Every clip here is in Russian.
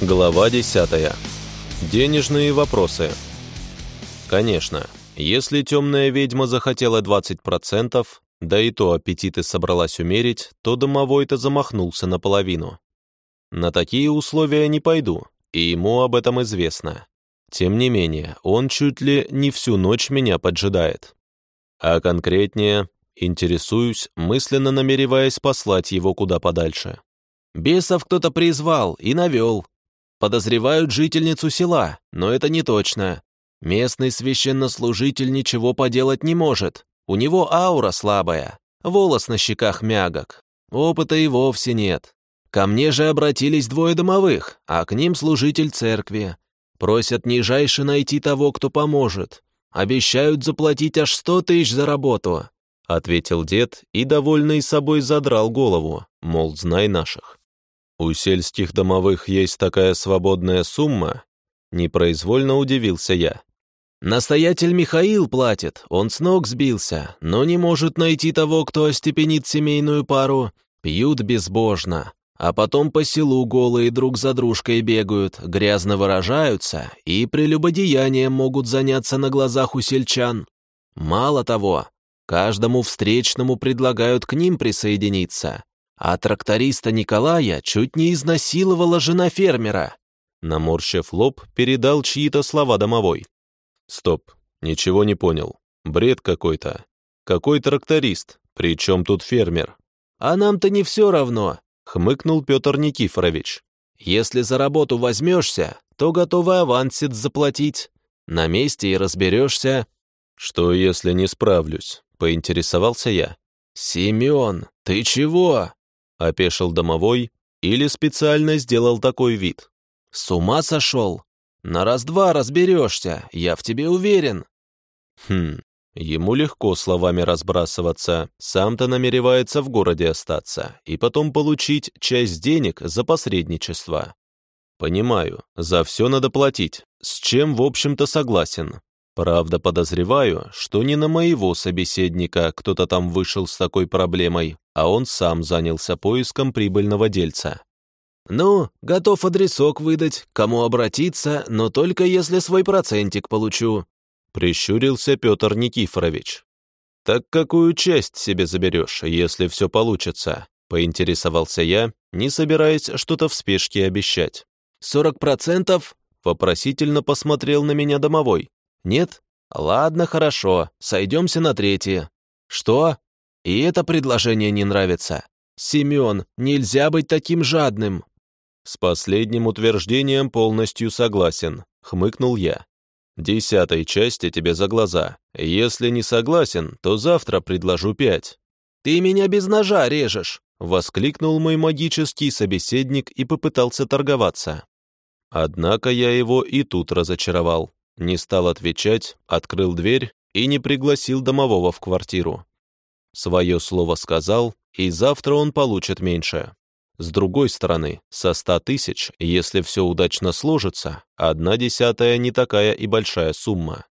Глава 10. Денежные вопросы. Конечно, если темная ведьма захотела 20%, да и то аппетиты собралась умерить, то домовой-то замахнулся наполовину. На такие условия не пойду, и ему об этом известно. Тем не менее, он чуть ли не всю ночь меня поджидает. А конкретнее, интересуюсь, мысленно намереваясь послать его куда подальше. Бесов кто-то призвал и навел. Подозревают жительницу села, но это не точно. Местный священнослужитель ничего поделать не может. У него аура слабая, волос на щеках мягок. Опыта и вовсе нет. Ко мне же обратились двое домовых, а к ним служитель церкви. Просят нижайше найти того, кто поможет. Обещают заплатить аж сто тысяч за работу», — ответил дед и, довольный собой, задрал голову, мол, знай наших. «У сельских домовых есть такая свободная сумма?» Непроизвольно удивился я. «Настоятель Михаил платит, он с ног сбился, но не может найти того, кто остепенит семейную пару. Пьют безбожно, а потом по селу голые друг за дружкой бегают, грязно выражаются и прелюбодеянием могут заняться на глазах у сельчан. Мало того, каждому встречному предлагают к ним присоединиться, а тракториста Николая чуть не изнасиловала жена фермера. Наморщив лоб, передал чьи-то слова домовой. Стоп, ничего не понял. Бред какой-то. Какой тракторист? Причем тут фермер? А нам-то не все равно, хмыкнул Петр Никифорович. Если за работу возьмешься, то готовы авансит заплатить. На месте и разберешься. Что, если не справлюсь? Поинтересовался я. «Семен, ты чего?» — опешил домовой или специально сделал такой вид. «С ума сошел? На раз-два разберешься, я в тебе уверен». Хм, ему легко словами разбрасываться, сам-то намеревается в городе остаться и потом получить часть денег за посредничество. Понимаю, за все надо платить, с чем, в общем-то, согласен. Правда, подозреваю, что не на моего собеседника кто-то там вышел с такой проблемой, а он сам занялся поиском прибыльного дельца. «Ну, готов адресок выдать, кому обратиться, но только если свой процентик получу», прищурился Петр Никифорович. «Так какую часть себе заберешь, если все получится?» поинтересовался я, не собираясь что-то в спешке обещать. «Сорок процентов?» вопросительно посмотрел на меня домовой. Нет? Ладно, хорошо, сойдемся на третье. Что? И это предложение не нравится. Семен, нельзя быть таким жадным. С последним утверждением полностью согласен, хмыкнул я. Десятой части тебе за глаза. Если не согласен, то завтра предложу пять. Ты меня без ножа режешь, воскликнул мой магический собеседник и попытался торговаться. Однако я его и тут разочаровал. Не стал отвечать, открыл дверь и не пригласил домового в квартиру. Свое слово сказал, и завтра он получит меньше. С другой стороны, со ста тысяч, если все удачно сложится, одна десятая не такая и большая сумма.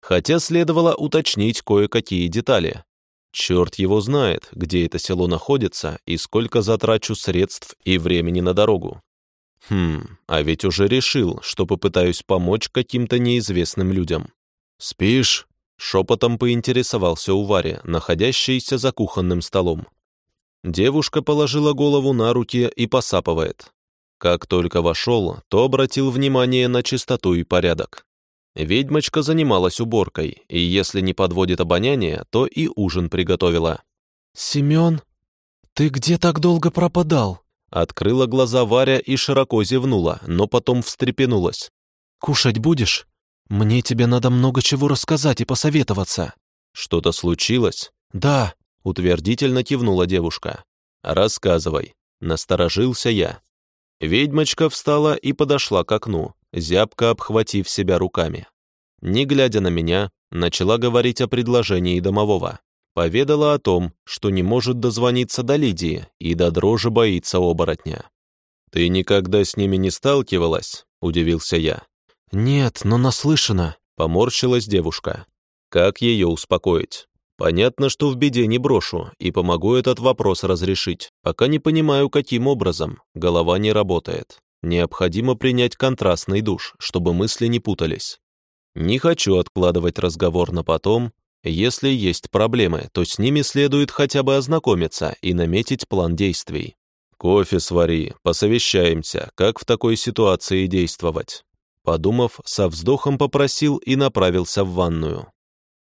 Хотя следовало уточнить кое-какие детали. Черт его знает, где это село находится и сколько затрачу средств и времени на дорогу. Хм, а ведь уже решил, что попытаюсь помочь каким-то неизвестным людям. «Спишь?» — шепотом поинтересовался у Вари, находящейся за кухонным столом. Девушка положила голову на руки и посапывает. Как только вошел, то обратил внимание на чистоту и порядок. Ведьмочка занималась уборкой, и если не подводит обоняние, то и ужин приготовила. «Семен, ты где так долго пропадал?» Открыла глаза Варя и широко зевнула, но потом встрепенулась. «Кушать будешь? Мне тебе надо много чего рассказать и посоветоваться». «Что-то случилось?» «Да», — утвердительно кивнула девушка. «Рассказывай». Насторожился я. Ведьмочка встала и подошла к окну, зябко обхватив себя руками. Не глядя на меня, начала говорить о предложении домового поведала о том, что не может дозвониться до Лидии и до дрожи боится оборотня. «Ты никогда с ними не сталкивалась?» – удивился я. «Нет, но наслышана», – поморщилась девушка. «Как ее успокоить? Понятно, что в беде не брошу и помогу этот вопрос разрешить, пока не понимаю, каким образом, голова не работает. Необходимо принять контрастный душ, чтобы мысли не путались. Не хочу откладывать разговор на потом. Если есть проблемы, то с ними следует хотя бы ознакомиться и наметить план действий. Кофе свари, посовещаемся, как в такой ситуации действовать. Подумав, со вздохом попросил и направился в ванную.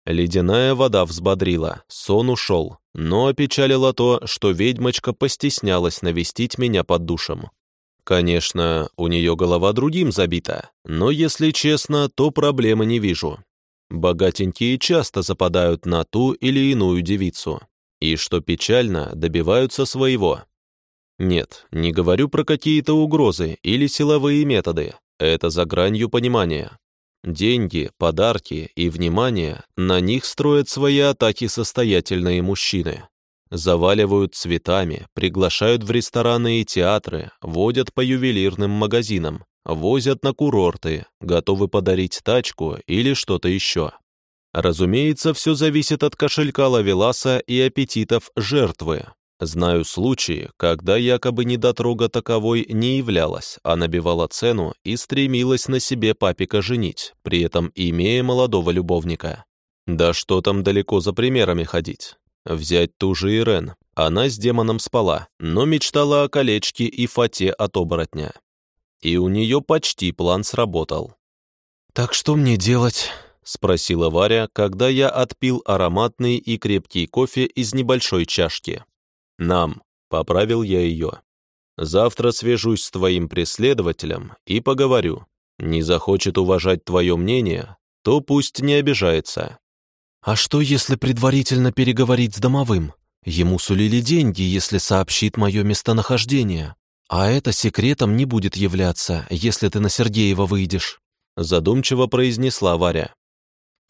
Ледяная вода взбодрила, сон ушел, но опечалило то, что ведьмочка постеснялась навестить меня под душем. Конечно, у нее голова другим забита, но, если честно, то проблемы не вижу. Богатенькие часто западают на ту или иную девицу. И, что печально, добиваются своего. Нет, не говорю про какие-то угрозы или силовые методы. Это за гранью понимания. Деньги, подарки и внимание, на них строят свои атаки состоятельные мужчины. Заваливают цветами, приглашают в рестораны и театры, водят по ювелирным магазинам, возят на курорты, готовы подарить тачку или что-то еще. Разумеется, все зависит от кошелька Лавеласа и аппетитов жертвы. Знаю случаи, когда якобы недотрога таковой не являлась, а набивала цену и стремилась на себе папика женить, при этом имея молодого любовника. Да что там далеко за примерами ходить. Взять ту же Ирен. Она с демоном спала, но мечтала о колечке и фате от оборотня. И у нее почти план сработал. «Так что мне делать?» — спросила Варя, когда я отпил ароматный и крепкий кофе из небольшой чашки. «Нам», — поправил я ее. «Завтра свяжусь с твоим преследователем и поговорю. Не захочет уважать твое мнение, то пусть не обижается. А что, если предварительно переговорить с домовым? Ему сулили деньги, если сообщит мое местонахождение. А это секретом не будет являться, если ты на Сергеева выйдешь. Задумчиво произнесла Варя.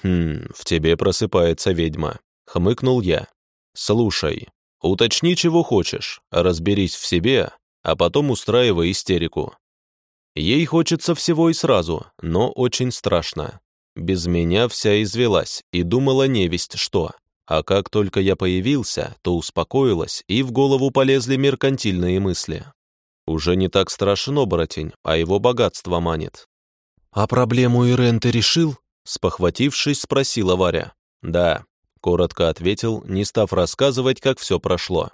«Хм, в тебе просыпается ведьма», — хмыкнул я. «Слушай, уточни, чего хочешь, разберись в себе, а потом устраивай истерику. Ей хочется всего и сразу, но очень страшно. Без меня вся извелась и думала невесть что. А как только я появился, то успокоилась, и в голову полезли меркантильные мысли. Уже не так страшен оборотень, а его богатство манит. «А проблему Ирен ты решил?» Спохватившись, спросила Варя. «Да», — коротко ответил, не став рассказывать, как все прошло.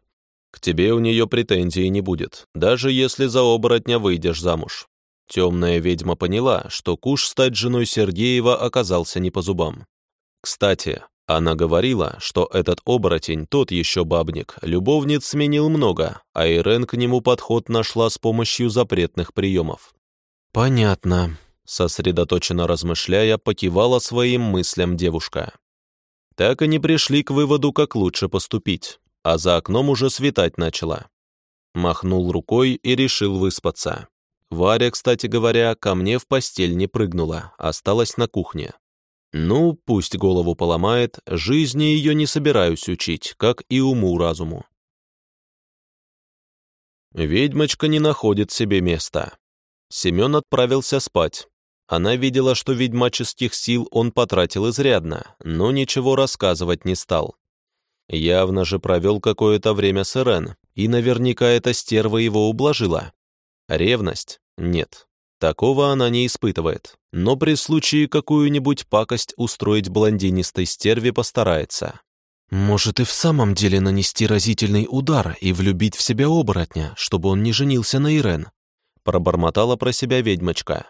«К тебе у нее претензий не будет, даже если за оборотня выйдешь замуж. Темная ведьма поняла, что куш стать женой Сергеева оказался не по зубам. Кстати, она говорила, что этот оборотень тот еще бабник, любовниц сменил много, а Ирен к нему подход нашла с помощью запретных приемов. «Понятно», — сосредоточенно размышляя, покивала своим мыслям девушка. Так они пришли к выводу, как лучше поступить, а за окном уже светать начало. Махнул рукой и решил выспаться. Варя, кстати говоря, ко мне в постель не прыгнула, осталась на кухне. Ну, пусть голову поломает, жизни ее не собираюсь учить, как и уму-разуму. Ведьмочка не находит себе места. Семен отправился спать. Она видела, что ведьмаческих сил он потратил изрядно, но ничего рассказывать не стал. Явно же провел какое-то время с Ирен, и наверняка эта стерва его ублажила. Ревность? Нет. Такого она не испытывает, но при случае какую-нибудь пакость устроить блондинистой стерве постарается. Может и в самом деле нанести разительный удар и влюбить в себя оборотня, чтобы он не женился на Ирен? Пробормотала про себя ведьмочка.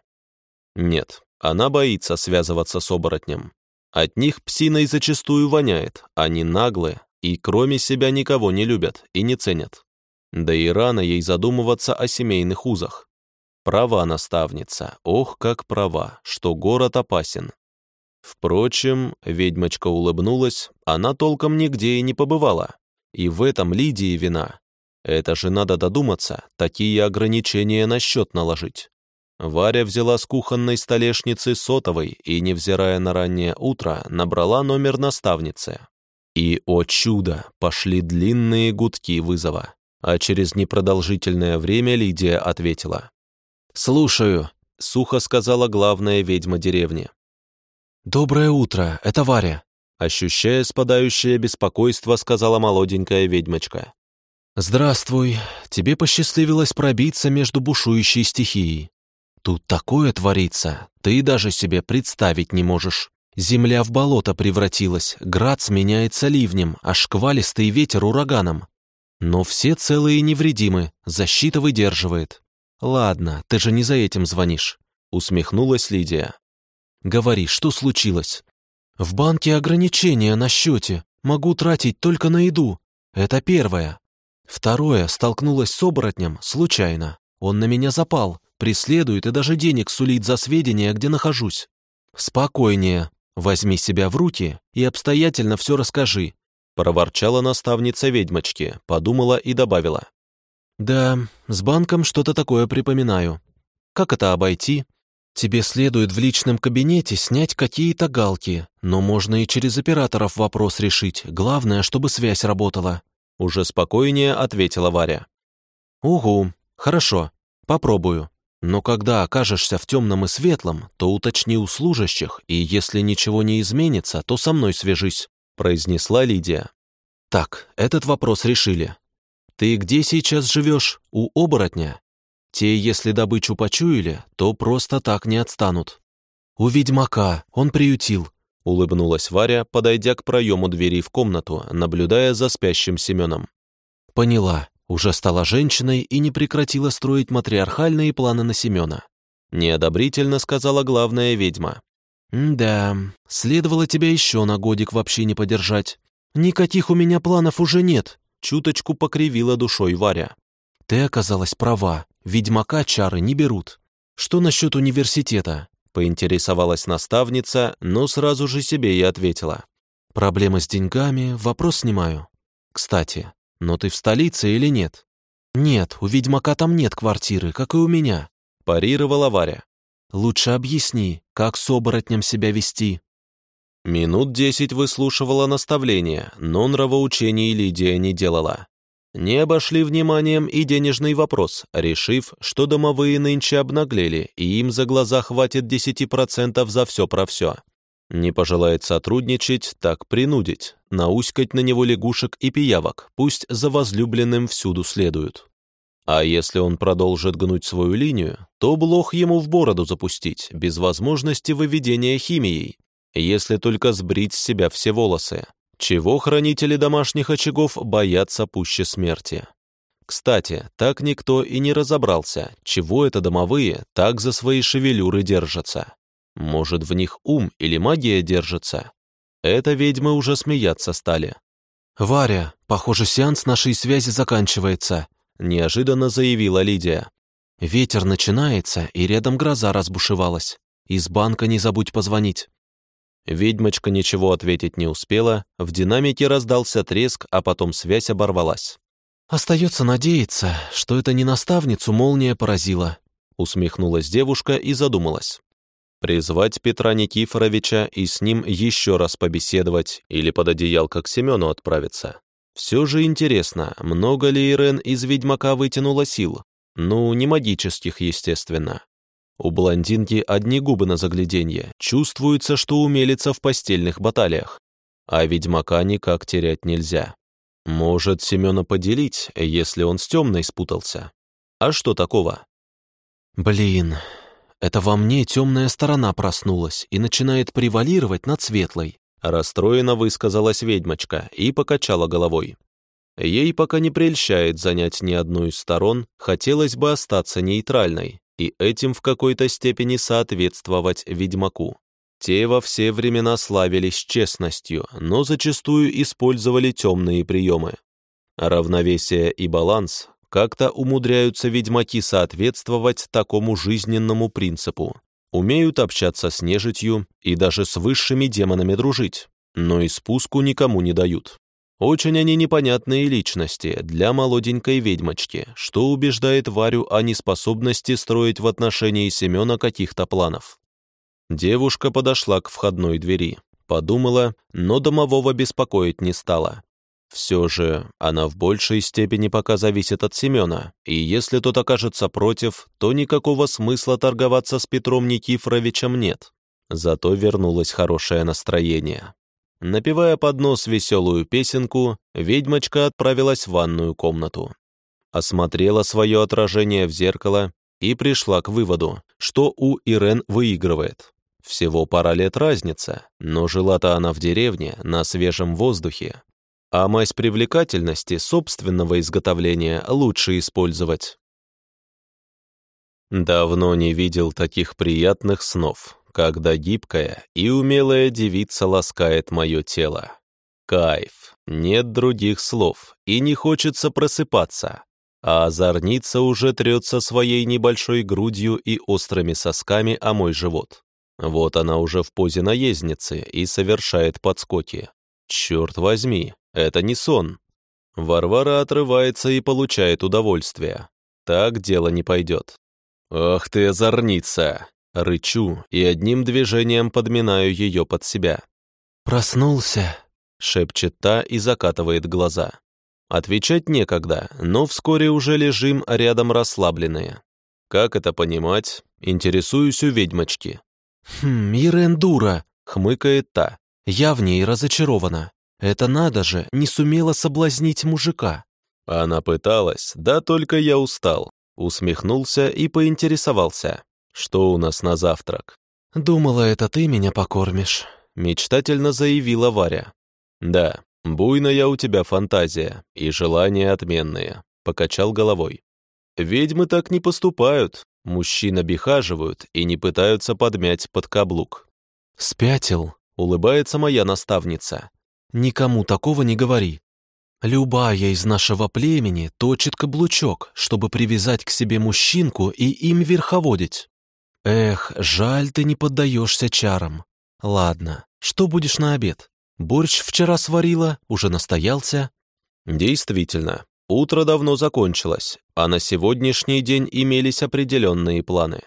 Нет, она боится связываться с оборотнем. От них псиной зачастую воняет, они наглые и кроме себя никого не любят и не ценят. Да и рано ей задумываться о семейных узах. Права наставница, ох, как права, что город опасен. Впрочем, ведьмочка улыбнулась, она толком нигде и не побывала. И в этом Лидии вина. Это же надо додуматься, такие ограничения на счет наложить. Варя взяла с кухонной столешницы сотовой и, невзирая на раннее утро, набрала номер наставницы. И, о чудо, пошли длинные гудки вызова. А через непродолжительное время Лидия ответила. «Слушаю», — сухо сказала главная ведьма деревни. «Доброе утро, это Варя», — ощущая спадающее беспокойство, сказала молоденькая ведьмочка. «Здравствуй. Тебе посчастливилось пробиться между бушующей стихией. Тут такое творится, ты даже себе представить не можешь. Земля в болото превратилась, град сменяется ливнем, а шквалистый ветер ураганом. Но все целые и невредимы, защита выдерживает. Ладно, ты же не за этим звонишь», — усмехнулась Лидия. «Говори, что случилось?» «В банке ограничения на счете, могу тратить только на еду. Это первое. Второе, столкнулась с оборотнем случайно. Он на меня запал, преследует и даже денег сулит за сведения, где нахожусь. Спокойнее, возьми себя в руки и обстоятельно все расскажи. Проворчала наставница ведьмочки, подумала и добавила. Да, с банком что-то такое припоминаю. Как это обойти? Тебе следует в личном кабинете снять какие-то галки, но можно и через операторов вопрос решить. Главное, чтобы связь работала. Уже спокойнее ответила Варя. «Угу, хорошо, попробую. Но когда окажешься в темном и светлом, то уточни у служащих, и если ничего не изменится, то со мной свяжись», произнесла Лидия. «Так, этот вопрос решили. Ты где сейчас живешь? У оборотня? Те, если добычу почуяли, то просто так не отстанут. У ведьмака, он приютил, Улыбнулась Варя, подойдя к проему двери в комнату, наблюдая за спящим Семеном. «Поняла. Уже стала женщиной и не прекратила строить матриархальные планы на Семена». Неодобрительно сказала главная ведьма. «Да, следовало тебя еще на годик вообще не подержать. Никаких у меня планов уже нет», — чуточку покривила душой Варя. «Ты оказалась права, ведьмака чары не берут. Что насчет университета? Поинтересовалась наставница, но сразу же себе и ответила. «Проблемы с деньгами, вопрос снимаю. Кстати, но ты в столице или нет?» «Нет, у ведьмака там нет квартиры, как и у меня», – парировала Варя. «Лучше объясни, как с оборотнем себя вести». Минут десять выслушивала наставления, но нравоучений Лидия не делала. Не обошли вниманием и денежный вопрос, решив, что домовые нынче обнаглели, и им за глаза хватит 10% за все про все. Не пожелает сотрудничать, так принудить, науськать на него лягушек и пиявок, пусть за возлюбленным всюду следуют. А если он продолжит гнуть свою линию, то блох ему в бороду запустить, без возможности выведения химией, если только сбрить с себя все волосы чего хранители домашних очагов боятся пуще смерти. Кстати, так никто и не разобрался, чего это домовые так за свои шевелюры держатся. Может, в них ум или магия держится? Это ведьмы уже смеяться стали. «Варя, похоже, сеанс нашей связи заканчивается», неожиданно заявила Лидия. «Ветер начинается, и рядом гроза разбушевалась. Из банка не забудь позвонить». Ведьмочка ничего ответить не успела, в динамике раздался треск, а потом связь оборвалась. «Остается надеяться, что это не наставницу молния поразила», усмехнулась девушка и задумалась. Призвать Петра Никифоровича и с ним еще раз побеседовать или под одеялко к Семену отправиться. Все же интересно, много ли Ирен из ведьмака вытянула сил? Ну, не магических, естественно. У блондинки одни губы на загляденье, чувствуется, что умелится в постельных баталиях. А ведьмака никак терять нельзя. Может, Семена поделить, если он с темной спутался. А что такого? Блин, это во мне темная сторона проснулась и начинает превалировать над светлой. Расстроенно высказалась ведьмочка и покачала головой. Ей пока не прельщает занять ни одну из сторон, хотелось бы остаться нейтральной, и этим в какой-то степени соответствовать ведьмаку. Те во все времена славились честностью, но зачастую использовали темные приемы. Равновесие и баланс как-то умудряются ведьмаки соответствовать такому жизненному принципу. Умеют общаться с нежитью и даже с высшими демонами дружить, но и спуску никому не дают. Очень они непонятные личности для молоденькой ведьмочки, что убеждает Варю о неспособности строить в отношении Семена каких-то планов. Девушка подошла к входной двери, подумала, но домового беспокоить не стала. Все же она в большей степени пока зависит от Семена, и если тот окажется против, то никакого смысла торговаться с Петром Никифоровичем нет. Зато вернулось хорошее настроение. Напевая под нос веселую песенку, ведьмочка отправилась в ванную комнату. Осмотрела свое отражение в зеркало и пришла к выводу, что у Ирен выигрывает. Всего пара лет разница, но жила-то она в деревне, на свежем воздухе. А мазь привлекательности собственного изготовления лучше использовать. Давно не видел таких приятных снов, когда гибкая и умелая девица ласкает мое тело. Кайф, нет других слов, и не хочется просыпаться. А озорница уже трется своей небольшой грудью и острыми сосками о мой живот. Вот она уже в позе наездницы и совершает подскоки. Черт возьми, это не сон. Варвара отрывается и получает удовольствие. Так дело не пойдет. «Ах ты, озорница!» Рычу и одним движением подминаю ее под себя. «Проснулся», — шепчет та и закатывает глаза. Отвечать некогда, но вскоре уже лежим рядом расслабленные. Как это понимать? Интересуюсь у ведьмочки. «Хм, Ирен дура», — хмыкает та. «Я в ней разочарована. Это надо же, не сумела соблазнить мужика». Она пыталась, да только я устал. Усмехнулся и поинтересовался. Что у нас на завтрак? «Думала, это ты меня покормишь», — мечтательно заявила Варя. «Да, буйная у тебя фантазия и желания отменные», — покачал головой. «Ведьмы так не поступают, мужчин обихаживают и не пытаются подмять под каблук». «Спятил», — улыбается моя наставница. «Никому такого не говори. Любая из нашего племени точит каблучок, чтобы привязать к себе мужчинку и им верховодить. Эх, жаль, ты не поддаешься чарам. Ладно, что будешь на обед? Борщ вчера сварила, уже настоялся. Действительно, утро давно закончилось, а на сегодняшний день имелись определенные планы.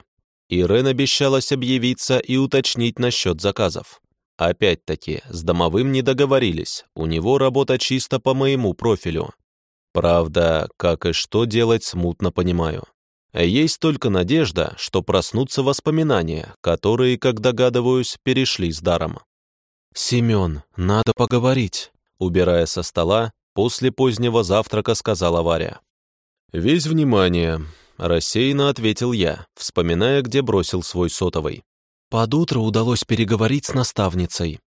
Ирен обещалась объявиться и уточнить насчет заказов. Опять-таки, с домовым не договорились, у него работа чисто по моему профилю. Правда, как и что делать, смутно понимаю. Есть только надежда, что проснутся воспоминания, которые, как догадываюсь, перешли с даром. «Семен, надо поговорить», — убирая со стола, после позднего завтрака сказала Варя. «Весь внимание», — рассеянно ответил я, вспоминая, где бросил свой сотовый. Под утро удалось переговорить с наставницей.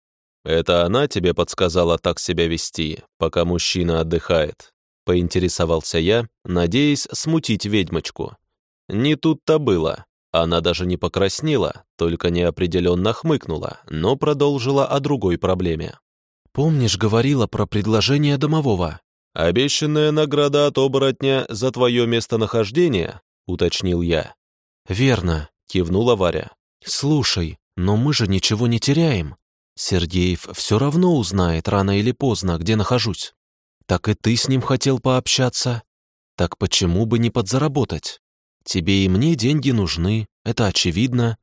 «Это она тебе подсказала так себя вести, пока мужчина отдыхает?» — поинтересовался я, надеясь смутить ведьмочку. Не тут-то было. Она даже не покраснела, только неопределенно хмыкнула, но продолжила о другой проблеме. «Помнишь, говорила про предложение домового?» «Обещанная награда от оборотня за твое местонахождение?» — уточнил я. «Верно», — кивнула Варя. «Слушай, но мы же ничего не теряем. Сергеев все равно узнает рано или поздно, где нахожусь. Так и ты с ним хотел пообщаться. Так почему бы не подзаработать?» Тебе и мне деньги нужны, это очевидно».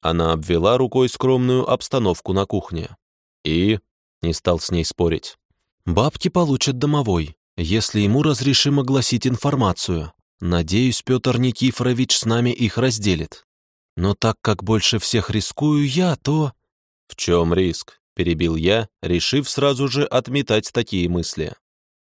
Она обвела рукой скромную обстановку на кухне. «И?» — не стал с ней спорить. «Бабки получат домовой, если ему разрешим огласить информацию. Надеюсь, Петр Никифорович с нами их разделит. Но так как больше всех рискую я, то...» «В чем риск?» — перебил я, решив сразу же отметать такие мысли.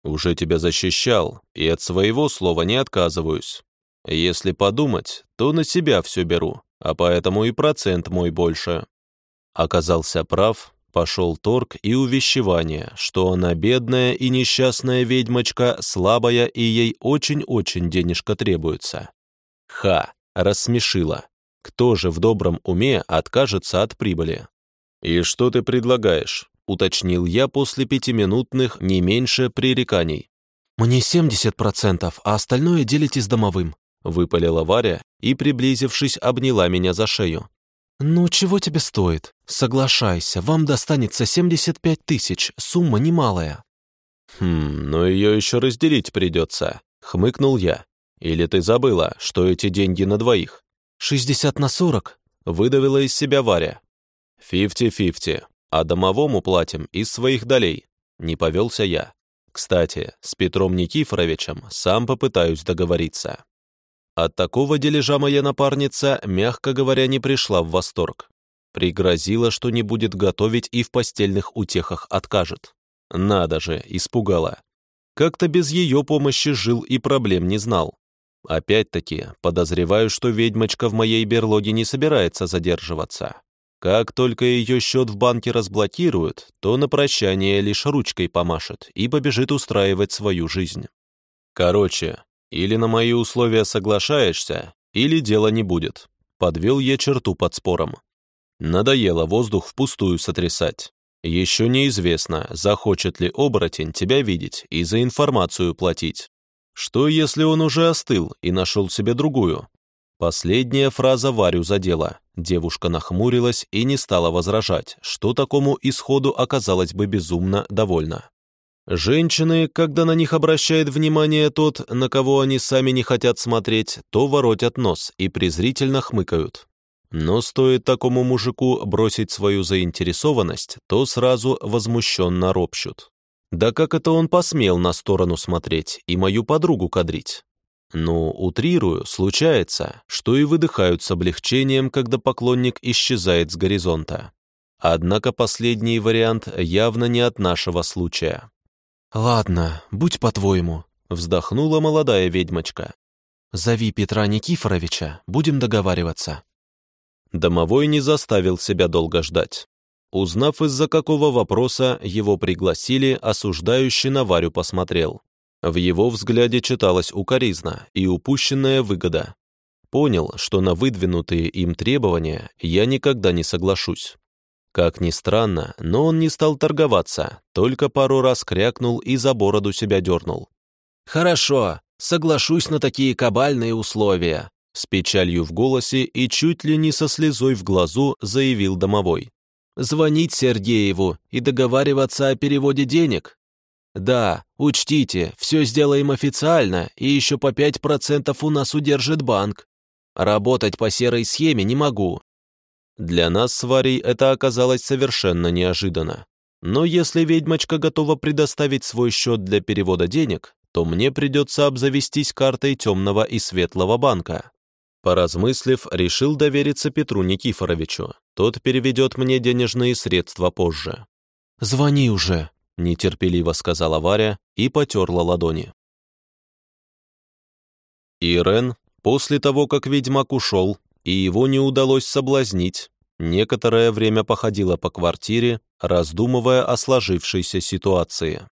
«Уже тебя защищал, и от своего слова не отказываюсь. Если подумать, то на себя все беру, а поэтому и процент мой больше. Оказался прав, пошел торг и увещевание, что она бедная и несчастная ведьмочка, слабая и ей очень-очень денежка требуется. Ха, рассмешила. Кто же в добром уме откажется от прибыли? «И что ты предлагаешь?» — уточнил я после пятиминутных не меньше пререканий. «Мне 70%, а остальное делите с домовым», Выпалила Варя и, приблизившись, обняла меня за шею. «Ну, чего тебе стоит? Соглашайся, вам достанется 75 тысяч, сумма немалая». «Хм, но ее еще разделить придется», — хмыкнул я. «Или ты забыла, что эти деньги на двоих?» «60 на 40», — выдавила из себя Варя. «Фифти-фифти, а домовому платим из своих долей», — не повелся я. «Кстати, с Петром Никифоровичем сам попытаюсь договориться». От такого дележа моя напарница, мягко говоря, не пришла в восторг. Пригрозила, что не будет готовить и в постельных утехах откажет. Надо же, испугала. Как-то без ее помощи жил и проблем не знал. Опять-таки, подозреваю, что ведьмочка в моей берлоге не собирается задерживаться. Как только ее счет в банке разблокируют, то на прощание лишь ручкой помашет и побежит устраивать свою жизнь. Короче, или на мои условия соглашаешься, или дела не будет. Подвел я черту под спором. Надоело воздух впустую сотрясать. Еще неизвестно, захочет ли оборотень тебя видеть и за информацию платить. Что, если он уже остыл и нашел себе другую? Последняя фраза Варю задела. Девушка нахмурилась и не стала возражать, что такому исходу оказалось бы безумно довольна. Женщины, когда на них обращает внимание тот, на кого они сами не хотят смотреть, то воротят нос и презрительно хмыкают. Но стоит такому мужику бросить свою заинтересованность, то сразу возмущенно ропщут. Да как это он посмел на сторону смотреть и мою подругу кадрить? Ну, утрирую, случается, что и выдыхают с облегчением, когда поклонник исчезает с горизонта. Однако последний вариант явно не от нашего случая. «Ладно, будь по-твоему», — вздохнула молодая ведьмочка. «Зови Петра Никифоровича, будем договариваться». Домовой не заставил себя долго ждать. Узнав, из-за какого вопроса его пригласили, осуждающий на Варю посмотрел. В его взгляде читалась укоризна и упущенная выгода. Понял, что на выдвинутые им требования я никогда не соглашусь. Как ни странно, но он не стал торговаться, только пару раз крякнул и за бороду себя дернул. «Хорошо, соглашусь на такие кабальные условия», с печалью в голосе и чуть ли не со слезой в глазу заявил домовой. «Звонить Сергееву и договариваться о переводе денег? Да, учтите, все сделаем официально, и еще по 5% у нас удержит банк. Работать по серой схеме не могу, для нас с Варей это оказалось совершенно неожиданно. Но если ведьмочка готова предоставить свой счет для перевода денег, то мне придется обзавестись картой темного и светлого банка. Поразмыслив, решил довериться Петру Никифоровичу. Тот переведет мне денежные средства позже. «Звони уже», — нетерпеливо сказала Варя и потерла ладони. Ирен, после того, как ведьмак ушел, и его не удалось соблазнить. Некоторое время походила по квартире, раздумывая о сложившейся ситуации.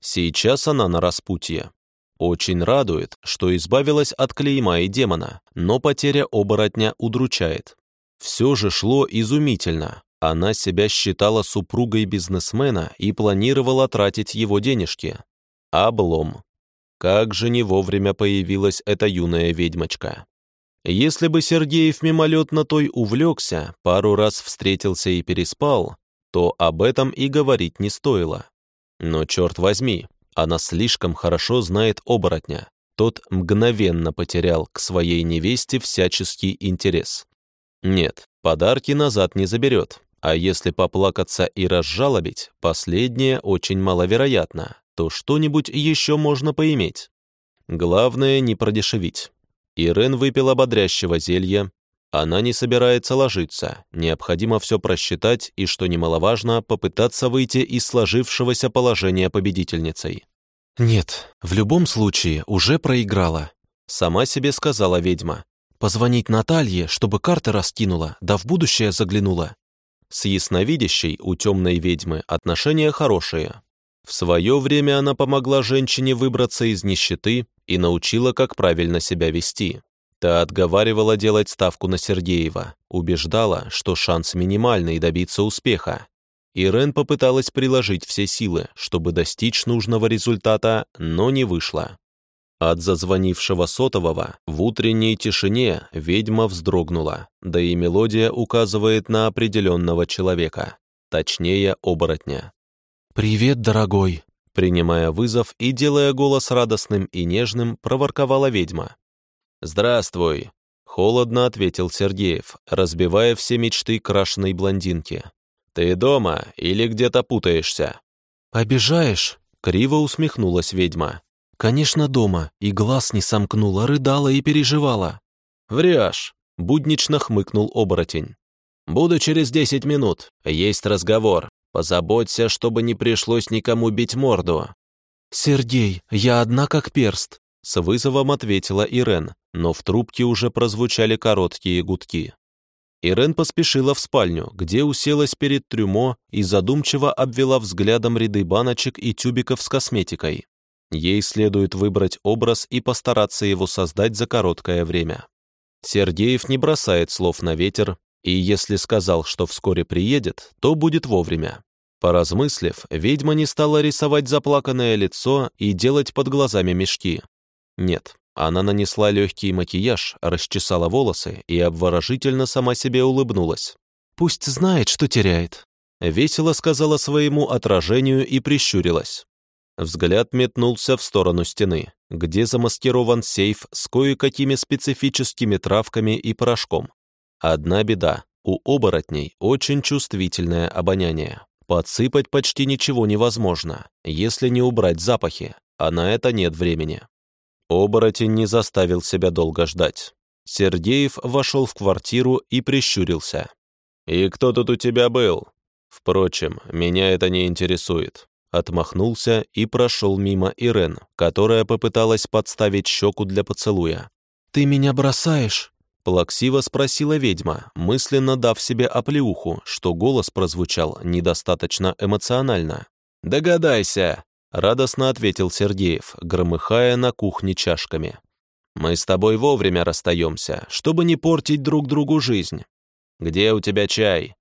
Сейчас она на распутье. Очень радует, что избавилась от клейма и демона, но потеря оборотня удручает. Все же шло изумительно. Она себя считала супругой бизнесмена и планировала тратить его денежки. Облом. Как же не вовремя появилась эта юная ведьмочка. Если бы Сергеев мимолетно той увлекся, пару раз встретился и переспал, то об этом и говорить не стоило. Но черт возьми, она слишком хорошо знает оборотня. Тот мгновенно потерял к своей невесте всяческий интерес. Нет, подарки назад не заберет, а если поплакаться и разжалобить, последнее очень маловероятно, то что-нибудь еще можно поиметь. Главное не продешевить. Ирен выпила бодрящего зелья. Она не собирается ложиться, необходимо все просчитать и, что немаловажно, попытаться выйти из сложившегося положения победительницей. «Нет, в любом случае уже проиграла», — сама себе сказала ведьма. «Позвонить Наталье, чтобы карты раскинула, да в будущее заглянула». С ясновидящей у темной ведьмы отношения хорошие. В свое время она помогла женщине выбраться из нищеты и научила, как правильно себя вести. Та отговаривала делать ставку на Сергеева, убеждала, что шанс минимальный добиться успеха. Ирен попыталась приложить все силы, чтобы достичь нужного результата, но не вышло. От зазвонившего сотового в утренней тишине ведьма вздрогнула, да и мелодия указывает на определенного человека, точнее оборотня. «Привет, дорогой!» Принимая вызов и делая голос радостным и нежным, проворковала ведьма. «Здравствуй!» — холодно ответил Сергеев, разбивая все мечты крашеной блондинки. «Ты дома или где-то путаешься?» «Обижаешь?» — криво усмехнулась ведьма. «Конечно, дома, и глаз не сомкнула, рыдала и переживала». «Врешь!» — буднично хмыкнул оборотень. Буду через десять минут. Есть разговор. Позаботься, чтобы не пришлось никому бить морду». «Сергей, я одна как перст», — с вызовом ответила Ирен, но в трубке уже прозвучали короткие гудки. Ирен поспешила в спальню, где уселась перед трюмо и задумчиво обвела взглядом ряды баночек и тюбиков с косметикой. Ей следует выбрать образ и постараться его создать за короткое время. Сергеев не бросает слов на ветер, и если сказал, что вскоре приедет, то будет вовремя. Поразмыслив, ведьма не стала рисовать заплаканное лицо и делать под глазами мешки. Нет, она нанесла легкий макияж, расчесала волосы и обворожительно сама себе улыбнулась. «Пусть знает, что теряет», — весело сказала своему отражению и прищурилась. Взгляд метнулся в сторону стены, где замаскирован сейф с кое-какими специфическими травками и порошком. Одна беда — у оборотней очень чувствительное обоняние. Подсыпать почти ничего невозможно, если не убрать запахи, а на это нет времени. Оборотень не заставил себя долго ждать. Сергеев вошел в квартиру и прищурился. «И кто тут у тебя был?» «Впрочем, меня это не интересует отмахнулся и прошел мимо Ирен, которая попыталась подставить щеку для поцелуя. «Ты меня бросаешь?» Плаксиво спросила ведьма, мысленно дав себе оплеуху, что голос прозвучал недостаточно эмоционально. «Догадайся!» — радостно ответил Сергеев, громыхая на кухне чашками. «Мы с тобой вовремя расстаемся, чтобы не портить друг другу жизнь. Где у тебя чай?»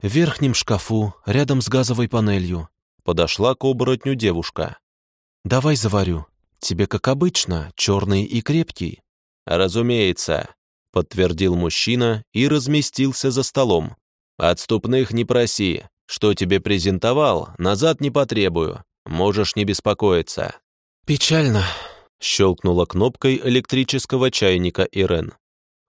«В верхнем шкафу, рядом с газовой панелью», Подошла к оборотню девушка. «Давай заварю. Тебе, как обычно, черный и крепкий». «Разумеется», — подтвердил мужчина и разместился за столом. «Отступных не проси. Что тебе презентовал, назад не потребую. Можешь не беспокоиться». «Печально», — щелкнула кнопкой электрического чайника Ирен.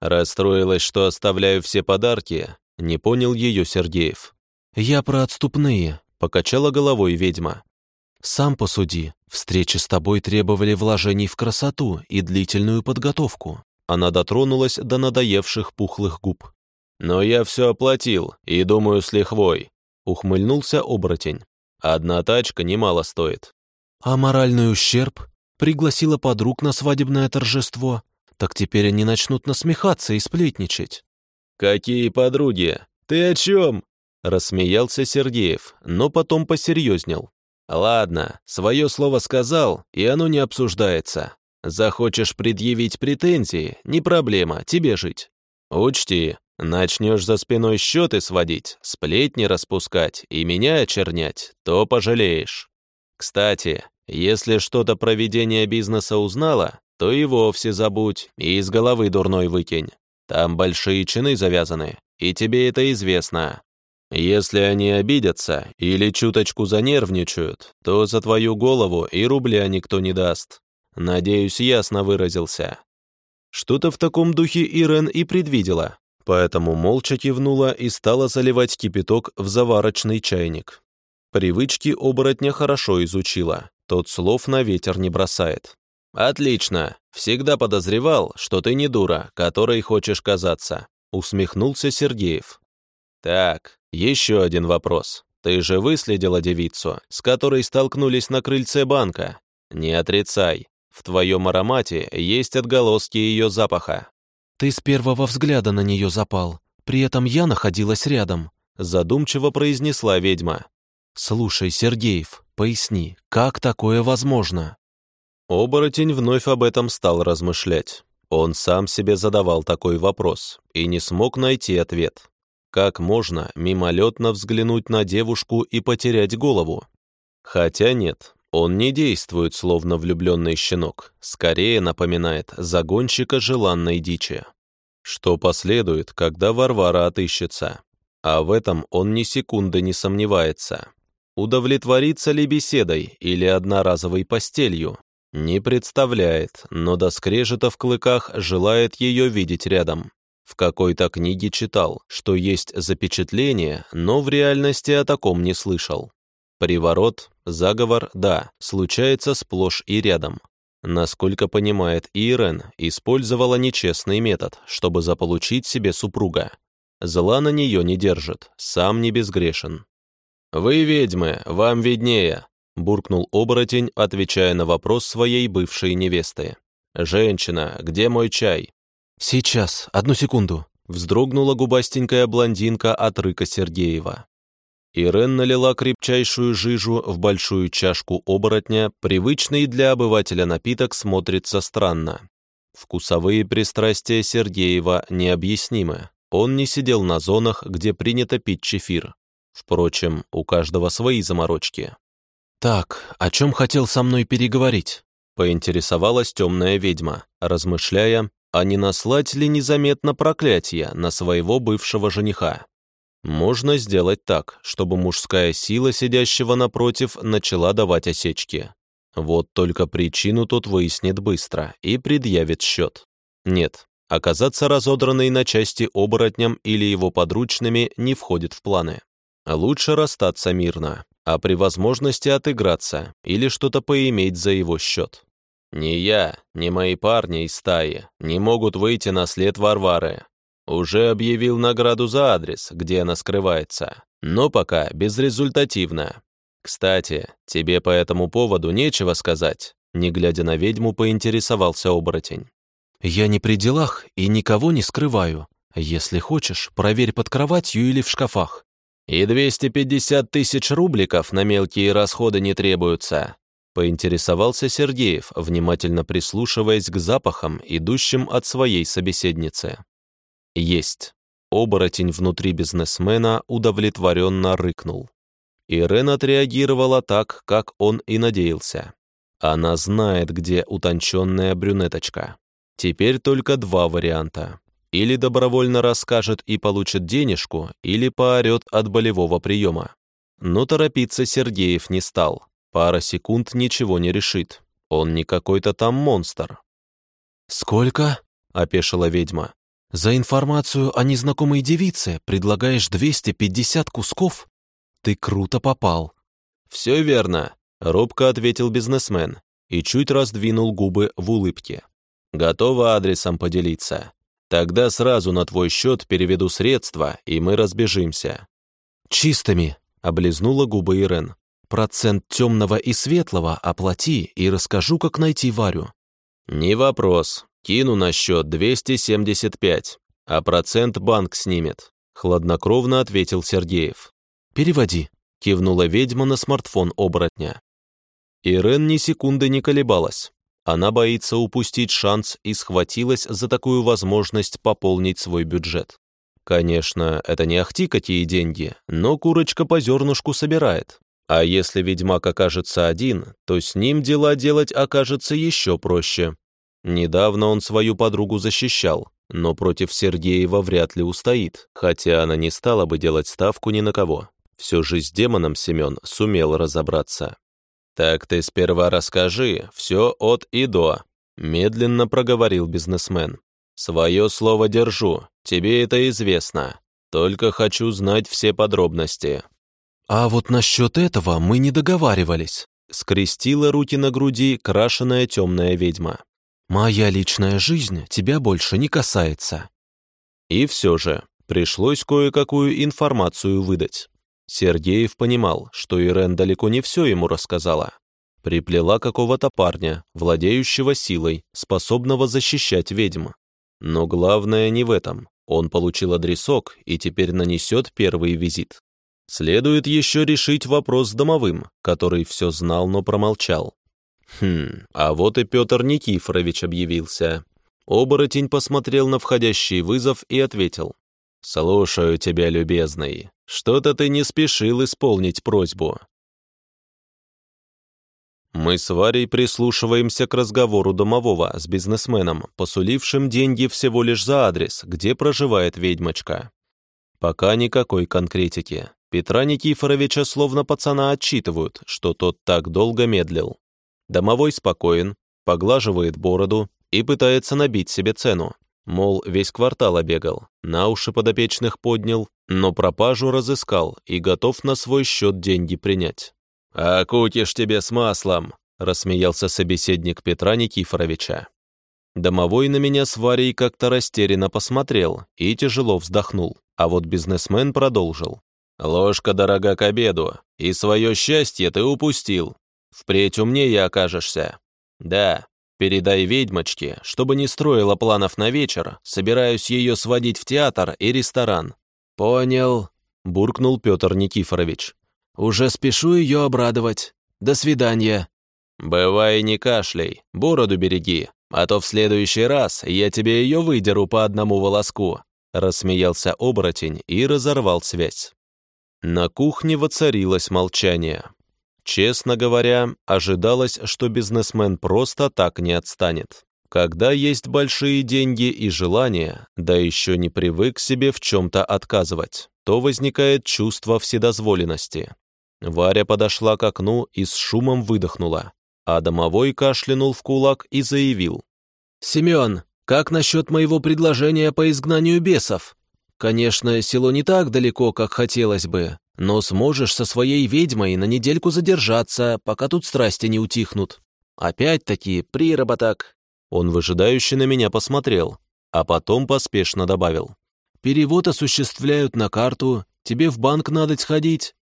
Расстроилась, что оставляю все подарки, не понял ее Сергеев. «Я про отступные. Покачала головой ведьма. «Сам посуди. Встречи с тобой требовали вложений в красоту и длительную подготовку». Она дотронулась до надоевших пухлых губ. «Но я все оплатил, и думаю, с лихвой», — ухмыльнулся оборотень. «Одна тачка немало стоит». «А моральный ущерб? Пригласила подруг на свадебное торжество. Так теперь они начнут насмехаться и сплетничать». «Какие подруги? Ты о чем?» Рассмеялся Сергеев, но потом посерьезнел. «Ладно, свое слово сказал, и оно не обсуждается. Захочешь предъявить претензии, не проблема, тебе жить. Учти, начнешь за спиной счеты сводить, сплетни распускать и меня очернять, то пожалеешь. Кстати, если что-то про ведение бизнеса узнала, то и вовсе забудь и из головы дурной выкинь. Там большие чины завязаны, и тебе это известно. Если они обидятся или чуточку занервничают, то за твою голову и рубля никто не даст. Надеюсь, ясно выразился. Что-то в таком духе Ирен и предвидела, поэтому молча кивнула и стала заливать кипяток в заварочный чайник. Привычки оборотня хорошо изучила, тот слов на ветер не бросает. «Отлично, всегда подозревал, что ты не дура, которой хочешь казаться», усмехнулся Сергеев. «Так, еще один вопрос. Ты же выследила девицу, с которой столкнулись на крыльце банка? Не отрицай. В твоем аромате есть отголоски ее запаха». «Ты с первого взгляда на нее запал. При этом я находилась рядом», задумчиво произнесла ведьма. «Слушай, Сергеев, поясни, как такое возможно?» Оборотень вновь об этом стал размышлять. Он сам себе задавал такой вопрос и не смог найти ответ. Как можно мимолетно взглянуть на девушку и потерять голову? Хотя нет, он не действует словно влюбленный щенок, скорее напоминает загонщика желанной дичи. Что последует, когда Варвара отыщется? А в этом он ни секунды не сомневается. Удовлетворится ли беседой или одноразовой постелью? Не представляет, но до скрежета в клыках желает ее видеть рядом. В какой-то книге читал, что есть запечатление, но в реальности о таком не слышал. Приворот, заговор, да, случается сплошь и рядом. Насколько понимает Ирен, использовала нечестный метод, чтобы заполучить себе супруга. Зла на нее не держит, сам не безгрешен. «Вы ведьмы, вам виднее», — буркнул оборотень, отвечая на вопрос своей бывшей невесты. «Женщина, где мой чай?» «Сейчас, одну секунду», — вздрогнула губастенькая блондинка от рыка Сергеева. Ирен налила крепчайшую жижу в большую чашку оборотня, привычный для обывателя напиток смотрится странно. Вкусовые пристрастия Сергеева необъяснимы. Он не сидел на зонах, где принято пить чефир. Впрочем, у каждого свои заморочки. «Так, о чем хотел со мной переговорить?» поинтересовалась темная ведьма, размышляя, а не наслать ли незаметно проклятие на своего бывшего жениха. Можно сделать так, чтобы мужская сила сидящего напротив начала давать осечки. Вот только причину тот выяснит быстро и предъявит счет. Нет, оказаться разодранной на части оборотнем или его подручными не входит в планы. Лучше расстаться мирно, а при возможности отыграться или что-то поиметь за его счет. Ни я, ни мои парни из стаи не могут выйти на след Варвары. Уже объявил награду за адрес, где она скрывается, но пока безрезультативно. Кстати, тебе по этому поводу нечего сказать, не глядя на ведьму, поинтересовался оборотень. «Я не при делах и никого не скрываю. Если хочешь, проверь под кроватью или в шкафах. «И 250 тысяч рубликов на мелкие расходы не требуются», поинтересовался Сергеев, внимательно прислушиваясь к запахам, идущим от своей собеседницы. «Есть». Оборотень внутри бизнесмена удовлетворенно рыкнул. Ирен отреагировала так, как он и надеялся. Она знает, где утонченная брюнеточка. Теперь только два варианта. Или добровольно расскажет и получит денежку, или поорет от болевого приема. Но торопиться Сергеев не стал. Пара секунд ничего не решит. Он не какой-то там монстр. «Сколько?» — опешила ведьма. «За информацию о незнакомой девице предлагаешь 250 кусков? Ты круто попал». «Все верно», — робко ответил бизнесмен и чуть раздвинул губы в улыбке. «Готова адресом поделиться. Тогда сразу на твой счет переведу средства, и мы разбежимся». «Чистыми», — облизнула губы Ирен. «Процент темного и светлого оплати и расскажу, как найти Варю». «Не вопрос. Кину на счет 275, а процент банк снимет», — хладнокровно ответил Сергеев. «Переводи», — кивнула ведьма на смартфон оборотня. Ирен ни секунды не колебалась. Она боится упустить шанс и схватилась за такую возможность пополнить свой бюджет. Конечно, это не ахти какие деньги, но курочка по зернышку собирает. А если ведьмак окажется один, то с ним дела делать окажется еще проще. Недавно он свою подругу защищал, но против Сергеева вряд ли устоит, хотя она не стала бы делать ставку ни на кого. Все же с демоном Семен сумел разобраться. «Так ты сперва расскажи, все от и до», — медленно проговорил бизнесмен. «Свое слово держу, тебе это известно. Только хочу знать все подробности». «А вот насчет этого мы не договаривались», — скрестила руки на груди крашеная темная ведьма. «Моя личная жизнь тебя больше не касается». И все же пришлось кое-какую информацию выдать. Сергеев понимал, что Ирен далеко не все ему рассказала. Приплела какого-то парня, владеющего силой, способного защищать ведьм. Но главное не в этом. Он получил адресок и теперь нанесет первый визит. Следует еще решить вопрос с домовым, который все знал, но промолчал. Хм, а вот и Петр Никифорович объявился. Оборотень посмотрел на входящий вызов и ответил. «Слушаю тебя, любезный. Что-то ты не спешил исполнить просьбу». Мы с Варей прислушиваемся к разговору домового с бизнесменом, посулившим деньги всего лишь за адрес, где проживает ведьмочка. Пока никакой конкретики. Петра Никифоровича словно пацана отчитывают, что тот так долго медлил. Домовой спокоен, поглаживает бороду и пытается набить себе цену. Мол, весь квартал обегал, на уши подопечных поднял, но пропажу разыскал и готов на свой счет деньги принять. «А кутишь тебе с маслом», — рассмеялся собеседник Петра Никифоровича. Домовой на меня с Варей как-то растерянно посмотрел и тяжело вздохнул, а вот бизнесмен продолжил. «Ложка дорога к обеду, и свое счастье ты упустил. Впредь умнее окажешься. Да, передай ведьмочке, чтобы не строила планов на вечер, собираюсь ее сводить в театр и ресторан». «Понял», — буркнул Петр Никифорович. «Уже спешу ее обрадовать. До свидания». «Бывай не кашляй, бороду береги, а то в следующий раз я тебе ее выдеру по одному волоску», рассмеялся оборотень и разорвал связь. На кухне воцарилось молчание. Честно говоря, ожидалось, что бизнесмен просто так не отстанет. Когда есть большие деньги и желания, да еще не привык себе в чем-то отказывать, то возникает чувство вседозволенности. Варя подошла к окну и с шумом выдохнула, а домовой кашлянул в кулак и заявил. «Семен, как насчет моего предложения по изгнанию бесов? Конечно, село не так далеко, как хотелось бы, но сможешь со своей ведьмой на недельку задержаться, пока тут страсти не утихнут. Опять-таки, приработок». Он выжидающе на меня посмотрел, а потом поспешно добавил. «Перевод осуществляют на карту, тебе в банк надо сходить».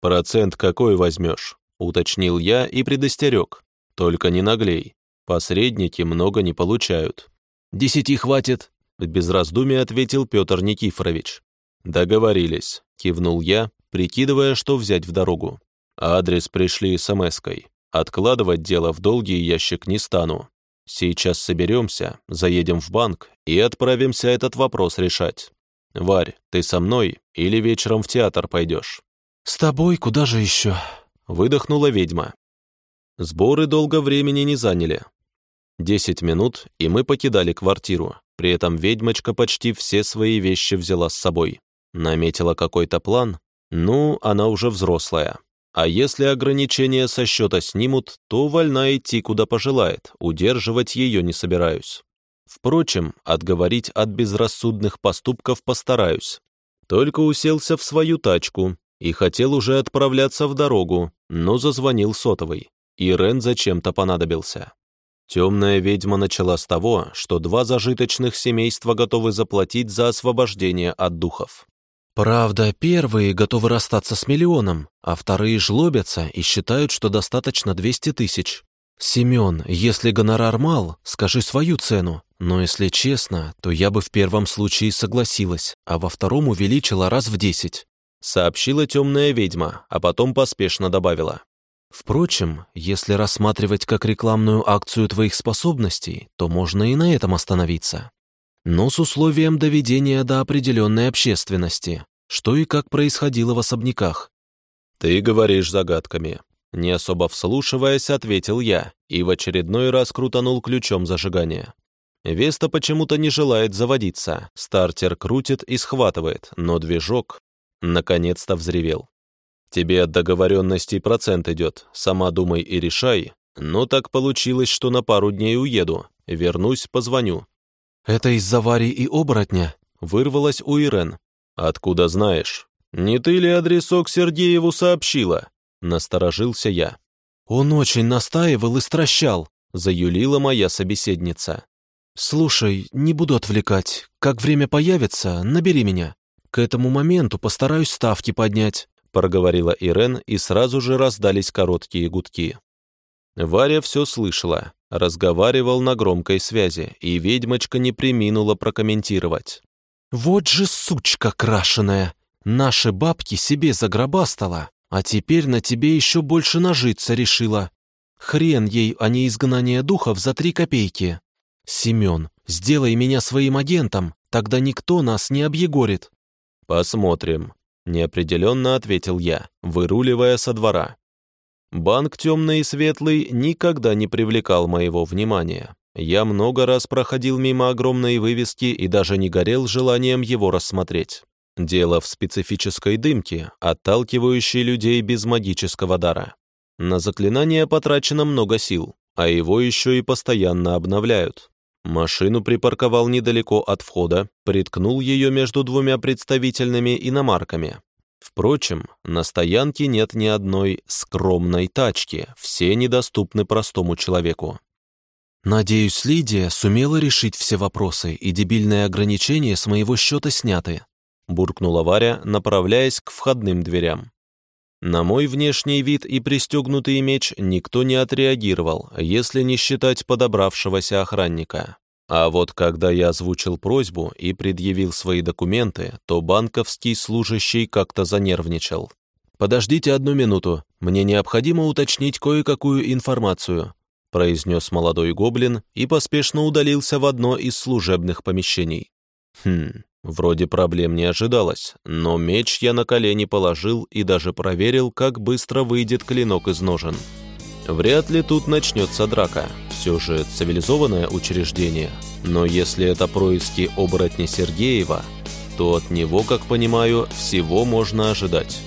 «Процент какой возьмешь?» — уточнил я и предостерег. «Только не наглей. Посредники много не получают. «Десяти хватит», — без раздумий ответил Петр Никифорович. «Договорились», — кивнул я, прикидывая, что взять в дорогу. Адрес пришли смс-кой. Откладывать дело в долгий ящик не стану. Сейчас соберемся, заедем в банк и отправимся этот вопрос решать. Варь, ты со мной или вечером в театр пойдешь? С тобой куда же еще? Выдохнула ведьма. Сборы долго времени не заняли. Десять минут, и мы покидали квартиру. При этом ведьмочка почти все свои вещи взяла с собой. Наметила какой-то план. Ну, она уже взрослая. А если ограничения со счета снимут, то вольна идти куда пожелает, удерживать ее не собираюсь. Впрочем, отговорить от безрассудных поступков постараюсь. Только уселся в свою тачку и хотел уже отправляться в дорогу, но зазвонил сотовый. И Рен зачем-то понадобился. Темная ведьма начала с того, что два зажиточных семейства готовы заплатить за освобождение от духов. Правда, первые готовы расстаться с миллионом, а вторые жлобятся и считают, что достаточно 200 тысяч. Семен, если гонорар мал, скажи свою цену, но если честно, то я бы в первом случае согласилась, а во втором увеличила раз в десять. Сообщила темная ведьма, а потом поспешно добавила. Впрочем, если рассматривать как рекламную акцию твоих способностей, то можно и на этом остановиться. Но с условием доведения до определенной общественности, что и как происходило в особняках. «Ты говоришь загадками», — не особо вслушиваясь, ответил я и в очередной раз крутанул ключом зажигания. Веста почему-то не желает заводиться, стартер крутит и схватывает, но движок наконец-то взревел. Тебе от договоренностей процент идет, сама думай и решай. Но так получилось, что на пару дней уеду. Вернусь, позвоню». «Это из-за Вари и оборотня?» Вырвалась у Ирен. «Откуда знаешь? Не ты ли адресок Сергееву сообщила?» Насторожился я. «Он очень настаивал и стращал», заюлила моя собеседница. «Слушай, не буду отвлекать. Как время появится, набери меня. К этому моменту постараюсь ставки поднять проговорила Ирен, и сразу же раздались короткие гудки. Варя все слышала, разговаривал на громкой связи, и ведьмочка не приминула прокомментировать. «Вот же сучка крашеная! Наши бабки себе загробастала, а теперь на тебе еще больше нажиться решила. Хрен ей, а не изгнание духов за три копейки. Семен, сделай меня своим агентом, тогда никто нас не объегорит». «Посмотрим», неопределенно ответил я, выруливая со двора. Банк темный и светлый никогда не привлекал моего внимания. Я много раз проходил мимо огромной вывески и даже не горел желанием его рассмотреть. Дело в специфической дымке, отталкивающей людей без магического дара. На заклинание потрачено много сил, а его еще и постоянно обновляют. Машину припарковал недалеко от входа, приткнул ее между двумя представительными иномарками. Впрочем, на стоянке нет ни одной скромной тачки, все недоступны простому человеку. «Надеюсь, Лидия сумела решить все вопросы, и дебильные ограничения с моего счета сняты». буркнула Варя, направляясь к входным дверям. На мой внешний вид и пристегнутый меч никто не отреагировал, если не считать подобравшегося охранника. А вот когда я озвучил просьбу и предъявил свои документы, то банковский служащий как-то занервничал. «Подождите одну минуту, мне необходимо уточнить кое-какую информацию», произнес молодой гоблин и поспешно удалился в одно из служебных помещений. Хм, вроде проблем не ожидалось, но меч я на колени положил и даже проверил, как быстро выйдет клинок из ножен. Вряд ли тут начнется драка, все же цивилизованное учреждение, но если это происки оборотня Сергеева, то от него, как понимаю, всего можно ожидать.